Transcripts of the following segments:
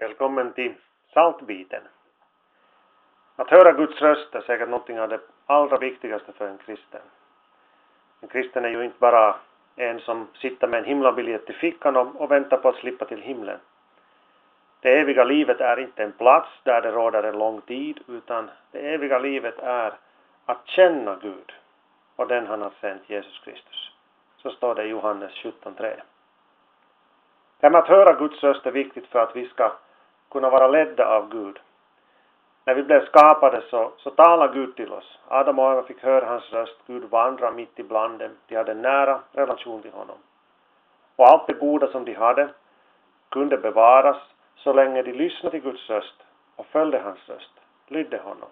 Välkommen till Saltbiten. Att höra Guds röst är säkert någonting av det allra viktigaste för en kristen. En kristen är ju inte bara en som sitter med en himlabiljett i fickan och, väntar på att slippa till himlen. Det eviga livet är inte en plats där det råder en lång tid, utan det eviga livet är att känna Gud och den han har sänt, Jesus Kristus. Så står det i Johannes 17.3. Det här med att höra Guds röst är viktigt för att vi ska kunna vara ledda av Gud. När vi blev skapade så, så talade Gud till oss. Adam och Eva fick höra hans röst. Gud vandrade mitt ibland dem. De hade en nära relation till honom. Och allt det goda som de hade kunde bevaras så länge de lyssnade till Guds röst och följde hans röst, lydde honom.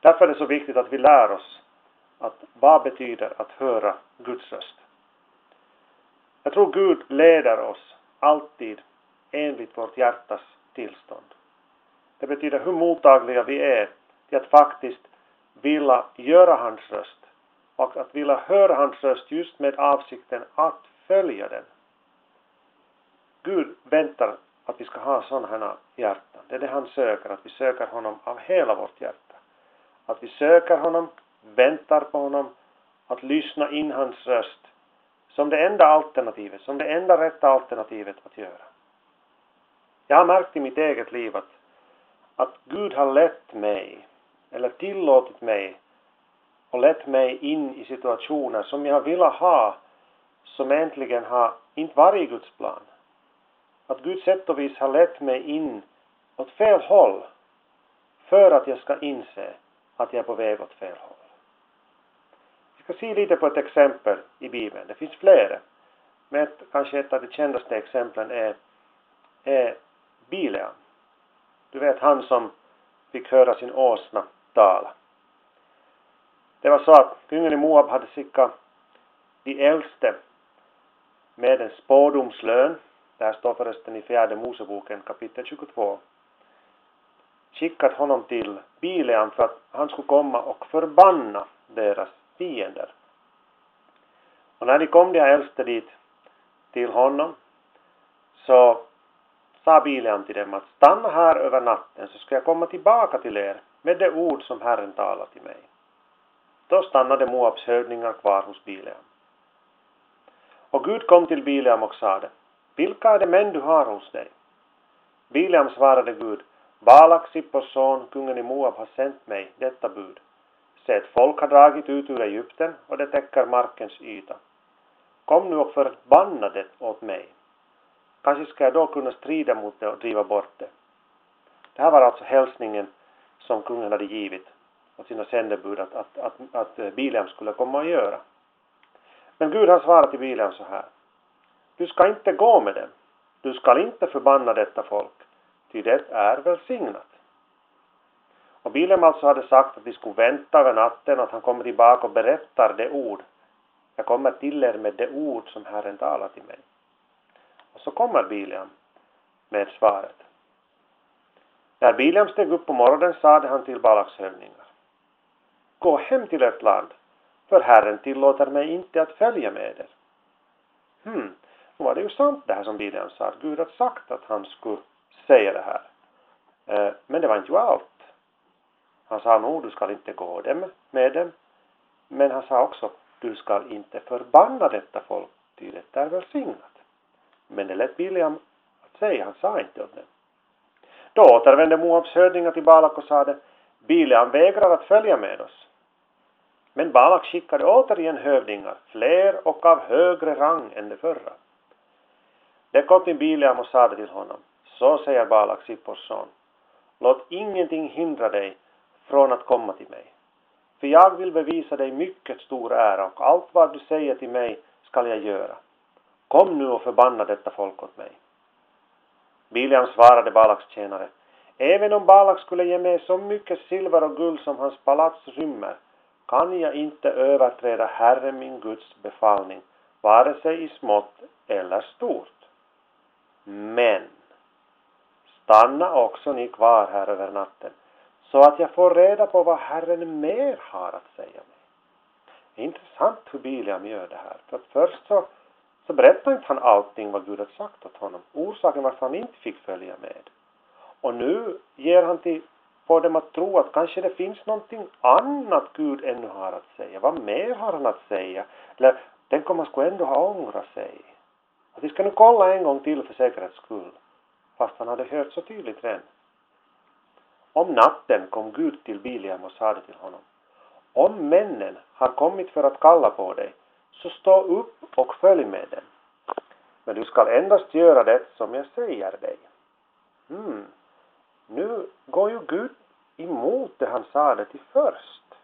Därför är det så viktigt att vi lär oss att vad betyder att höra Guds röst. Jag tror Gud leder oss alltid enligt vårt hjärtas tillstånd. Det betyder hur mottagliga vi är till att faktiskt vilja göra hans röst och att vilja höra hans röst just med avsikten att följa den. Gud väntar att vi ska ha sådana hjärtan. Det är det han söker, att vi söker honom av hela vårt hjärta. Att vi söker honom, väntar på honom, att lyssna in hans röst som det enda alternativet, som det enda rätta alternativet att göra. Jag har märkt i mitt eget liv att, att Gud har lett mig, eller tillåtit mig och lett mig in i situationer som jag ville ha, som egentligen har inte varit Guds plan. Att Gud sätt och vis har lett mig in åt fel håll för att jag ska inse att jag är på väg åt fel håll. Vi ska se lite på ett exempel i Bibeln. Det finns flera. Men ett, kanske ett av de kändaste exemplen är, är Bileam. Du vet han som fick höra sin åsna tala. Det var så att kungen i Moab hade skickat de äldste med en spådomslön. Det här står förresten i fjärde Moseboken kapitel 22. Skickat honom till Bileam för att han skulle komma och förbanna deras fiender. Och när de kom de äldste dit till honom så sa Bileam till dem att stanna här över natten så ska jag komma tillbaka till er med det ord som Herren talat till mig. Då stannade Moabs hövdingar kvar hos Bileam. Och Gud kom till Bileam och sade, vilka är de män du har hos dig? Bileam svarade Gud, Balak, Sippos son, kungen i Moab, har sänt mig detta bud. Se, ett folk har dragit ut ur Egypten och det täcker markens yta. Kom nu och förbanna det åt mig. Kanske ska jag då kunna strida mot det och driva bort det. Det här var alltså hälsningen som kungen hade givit åt sina sändebud att, att, att, att eh, Bileam skulle komma och göra. Men Gud har svarat till Bileam så här. Du ska inte gå med dem. Du ska inte förbanna detta folk, ty det är välsignat. Och Bileam alltså hade sagt att vi skulle vänta över natten och att han kommer tillbaka och berättar det ord. Jag kommer till er med det ord som Herren talar till mig. Och så kommer Bileam med svaret. När Bileam steg upp på morgonen sade han till Balaks hövdingar. Gå hem till ert land, för Herren tillåter mig inte att följa med er. Hmm, nu var det ju sant det här som Bileam sa, att Gud hade sagt att han skulle säga det här. Eh, men det var inte ju allt. Han sa nog, du ska inte gå dem, med dem. Men han sa också, du ska inte förbanna detta folk, ty det är välsignat. Men det lät Bileam att säga, han sa inte om det. Då återvände Moabs hövdingar till Balak och sade, Bileam vägrar att följa med oss. Men Balak skickade återigen hövdingar, fler och av högre rang än de förra. De kom till Bileam och sade till honom, så säger Balak, Sippors son, låt ingenting hindra dig från att komma till mig. För jag vill bevisa dig mycket stor ära och allt vad du säger till mig skall jag göra. Kom nu och förbanna detta folk åt mig. Biliam svarade Balaks tjänare. Även om Balak skulle ge mig så mycket silver och guld som hans palats rymmer kan jag inte överträda Herre min Guds befallning, vare sig i smått eller stort. Men stanna också ni kvar här över natten, så att jag får reda på vad Herren mer har att säga mig. Det är intressant hur Bileam gör det här, för först så så berättar inte han allting vad Gud hade sagt åt honom. Orsaken varför han inte fick följa med. Och nu ger han till får dem att tro att kanske det finns någonting annat Gud ännu har att säga. Vad mer har han att säga? Eller tänk om han skulle ändå ha ångrat sig. Att vi ska nu kolla en gång till för säkerhets skull. Fast han hade hört så tydligt redan. Om natten kom Gud till Biliam och sade till honom. Om männen har kommit för att kalla på dig, så stå upp och följ med dem. Men du skall endast göra det som jag säger dig. Hmm. Nu går ju Gud emot det han sade till först.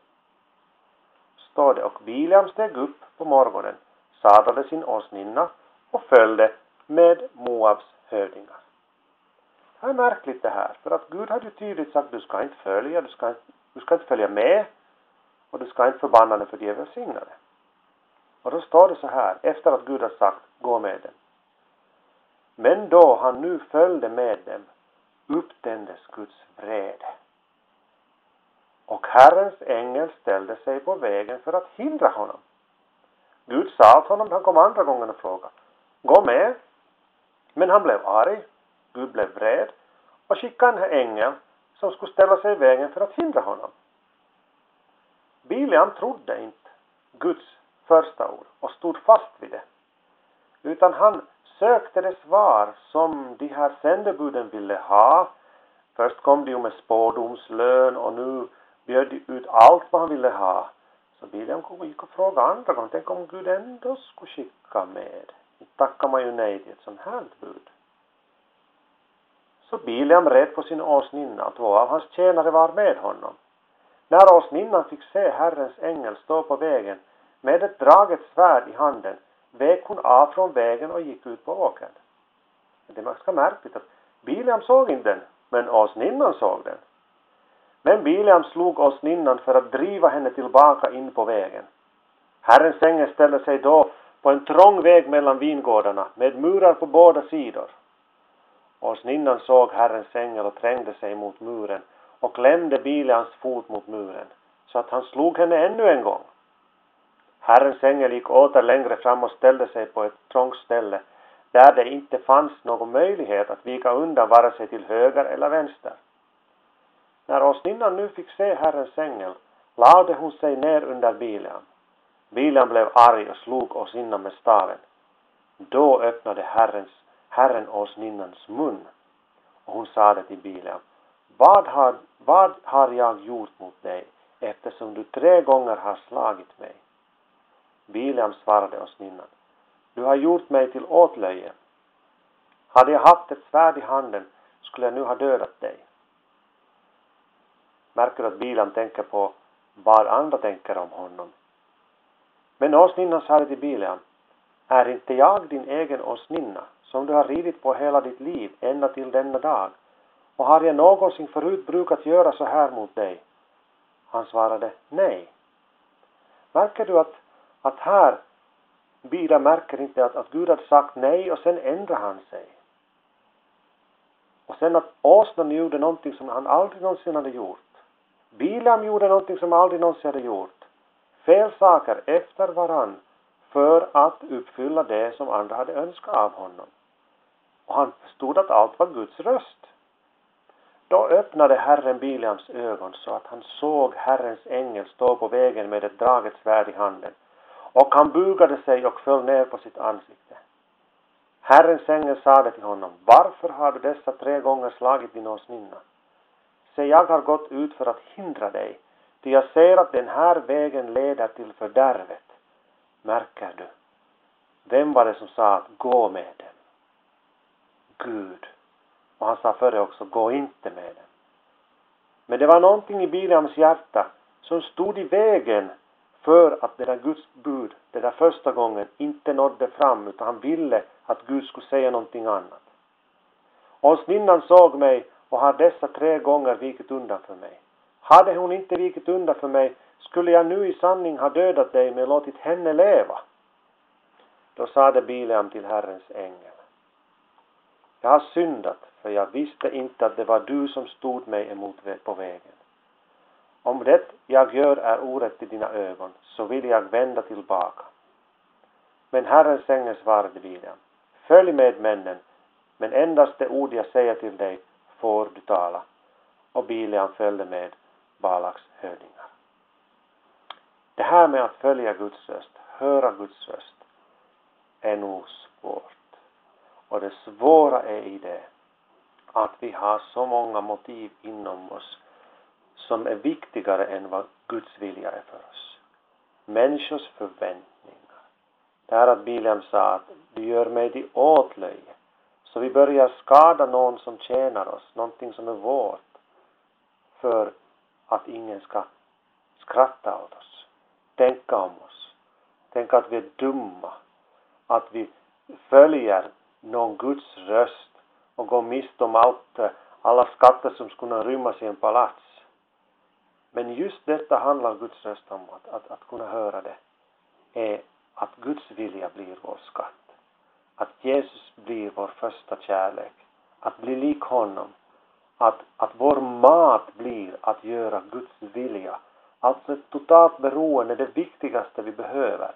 Står det, och Biliam steg upp på morgonen, sadlade sin åsninna och följde med Moabs hövdingar. Det är märkligt det här, för att Gud hade ju tydligt sagt du ska inte följa, du ska inte, du ska inte följa med och du ska inte förbanna dig för de är välsignade. Och då står det så här, efter att Gud har sagt gå med dem. Men då han nu följde med dem upptändes Guds vrede. Och Herrens ängel ställde sig på vägen för att hindra honom. Gud sa åt honom, han kom andra gången och frågade, gå med. Men han blev arg, Gud blev vred och skickade en ängel som skulle ställa sig i vägen för att hindra honom. Biliam trodde inte Guds första ord och stod fast vid det. Utan han sökte det svar som de här sändebuden ville ha. Först kom de ju med spådomslön och nu bjöd de ut allt vad han ville ha. Så Biliam gick och frågade andra gången, tänk om Gud ändå skulle skicka med. Nu tackar man ju nej till ett sånt här bud. Så Bileam red på sin åsninna och två av hans tjänare var med honom. När åsninnan fick se Herrens ängel stå på vägen med ett draget svärd i handen vek hon av från vägen och gick ut på åkern. Det är ganska märkligt att Biliam såg inte den, men åsninnan såg den. Men Biliam slog åsninnan för att driva henne tillbaka in på vägen. Herrens ängel ställde sig då på en trång väg mellan vingårdarna med murar på båda sidor. Åsninnan såg Herrens ängel och trängde sig mot muren och klämde Bileams fot mot muren så att han slog henne ännu en gång. Herrens ängel gick åter längre fram och ställde sig på ett trångt ställe där det inte fanns någon möjlighet att vika undan vare sig till höger eller vänster. När åsninnan nu fick se Herrens ängel lade hon sig ner under bilen. Bilen blev arg och slog åsninnan med staven. Då öppnade Herrens, Herren åsninnans mun och hon sade till bilen vad har, vad har jag gjort mot dig eftersom du tre gånger har slagit mig? Bileam svarade åsninnan. Du har gjort mig till åtlöje. Hade jag haft ett svärd i handen skulle jag nu ha dödat dig. Märker att Bileam tänker på vad andra tänker om honom. Men åsninnan sade till Bileam. är inte jag din egen åsninna som du har ridit på hela ditt liv ända till denna dag? Och har jag någonsin förut brukat göra så här mot dig? Han svarade nej. Märker du att att här Bila märker inte att, att Gud hade sagt nej och sen ändrade han sig. Och sen att åsnan gjorde någonting som han aldrig någonsin hade gjort. Bilam gjorde någonting som han aldrig någonsin hade gjort. Fel saker efter varann för att uppfylla det som andra hade önskat av honom. Och han förstod att allt var Guds röst. Då öppnade Herren Bileams ögon så att han såg Herrens ängel stå på vägen med ett draget svärd i handen och han bugade sig och föll ner på sitt ansikte. Herrens ängel sade till honom, varför har du dessa tre gånger slagit din åsninna? Se, jag har gått ut för att hindra dig, ty jag ser att den här vägen leder till fördärvet. Märker du? Vem var det som sa att gå med dem? Gud. Och han sa före också, gå inte med dem. Men det var någonting i Biliams hjärta som stod i vägen för att det där Guds bud, det där första gången, inte nådde fram utan han ville att Gud skulle säga någonting annat. Åsninnan såg mig och har dessa tre gånger vikit undan för mig. Hade hon inte vikit undan för mig skulle jag nu i sanning ha dödat dig men låtit henne leva. Då sade Bileam till Herrens ängel. Jag har syndat för jag visste inte att det var du som stod mig emot på vägen. Om det jag gör är orätt i dina ögon, så vill jag vända tillbaka. Men Herrens ängel svarade Biliam, följ med männen, men endast det ord jag säger till dig får du tala. Och Biliam följde med Balaks hövdingar. Det här med att följa Guds röst, höra Guds röst, är nog svårt. Och det svåra är i det att vi har så många motiv inom oss som är viktigare än vad Guds vilja är för oss. Människors förväntningar. Det här att Bileam sa att du gör mig till åtlöje. Så vi börjar skada någon som tjänar oss, någonting som är vårt, för att ingen ska skratta åt oss, tänka om oss, tänka att vi är dumma, att vi följer någon Guds röst och går miste om allt, alla skatter som skulle kunna rymmas i en palats. Men just detta handlar Guds röst om, att, att, att kunna höra det, är att Guds vilja blir vår skatt. Att Jesus blir vår första kärlek. Att bli lik honom. Att, att vår mat blir att göra Guds vilja. Alltså ett totalt beroende, det viktigaste vi behöver.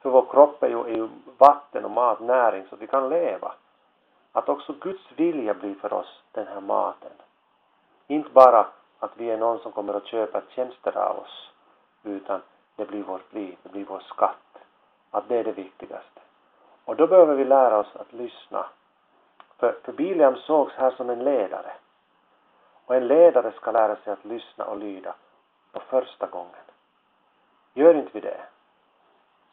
För vår kropp är ju, är ju vatten och mat, näring, så att vi kan leva. Att också Guds vilja blir för oss den här maten. Inte bara att vi är någon som kommer att köpa tjänster av oss, utan det blir vårt liv, det blir vår skatt. Att det är det viktigaste. Och då behöver vi lära oss att lyssna. För, för Biliam sågs här som en ledare. Och en ledare ska lära sig att lyssna och lyda på första gången. Gör inte vi det,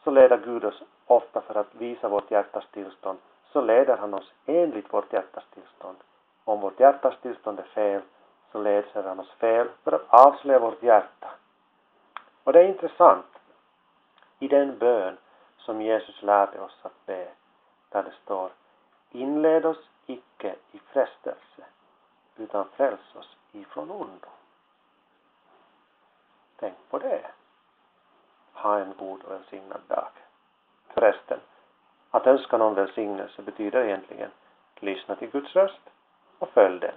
så leder Gud oss ofta för att visa vårt hjärtas tillstånd, så leder han oss enligt vårt hjärtas tillstånd. Om vårt hjärtas tillstånd är fel, så leder han fel för att avslöja vårt hjärta. Och det är intressant. I den bön som Jesus lärde oss att be, där det står Inled oss icke i frestelse, utan fräls oss ifrån ondo. Tänk på det. Ha en god och välsignad dag. Förresten, att önska någon välsignelse betyder egentligen lyssna till Guds röst och följ den.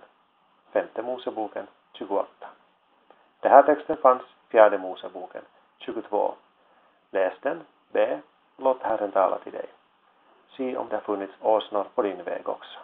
Femte Moseboken 28. Den här texten fanns fjärde Moseboken 22. Läs den, be, låt Herren tala till dig. Se om det har funnits åsnor på din väg också.